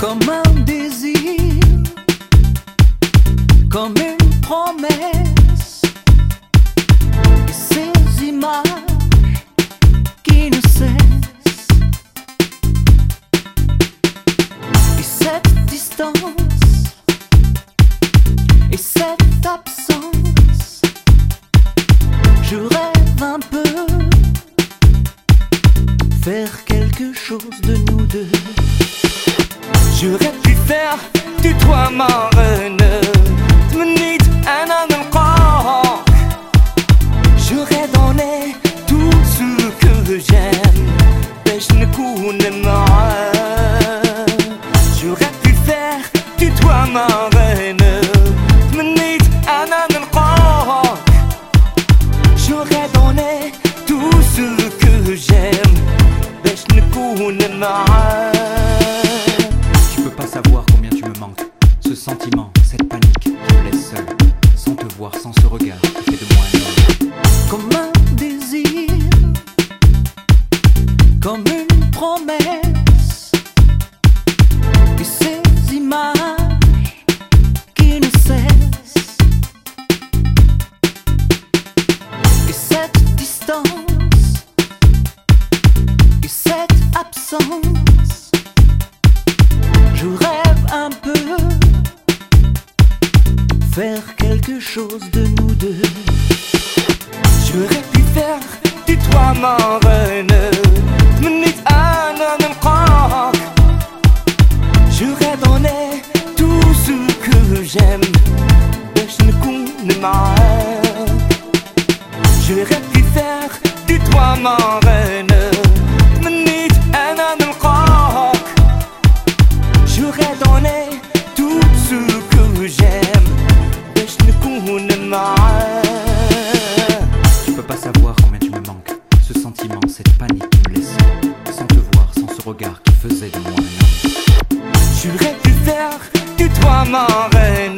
comme un désir, comme une promesse. quelque chose de nous deux. J'aurais pu faire de toi ma reine. J'aurais donné tout ce que j'aime. Mais je ne connais J'aurais pu faire de toi ma reine. J'aurais donné regard qui fait de moi un homme. Comme un désir, comme une promesse. quelque chose de nous deux. J'aurais pu faire de toi ma reine. J'aurais donné tout ce que j'aime. J'aurais pu faire de toi ma reine. J'aurais donné J'aurais pu faire que toi ma reine.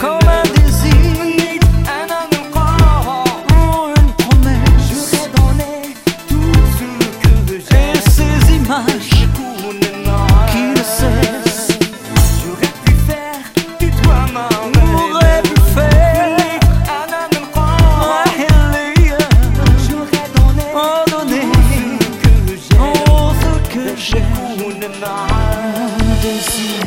Comme un désir, un homme une promesse. Je donné tout ce que j'ai. Et ces images, qui le sais? J'aurais pu faire, tu dois m'aimer. J'aurais pu faire, un homme ne J'aurais donné tout ce que j'ai. Oh, un désir.